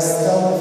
estão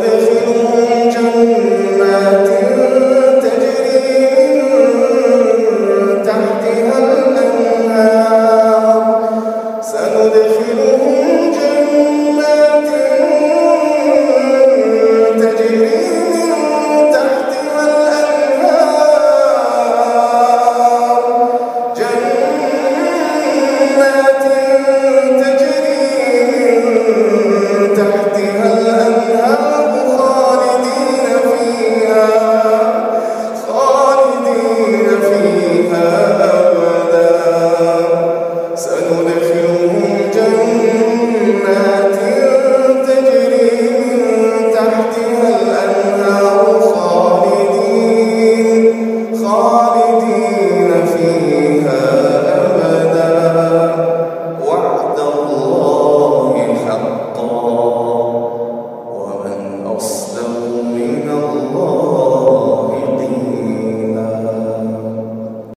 Deus.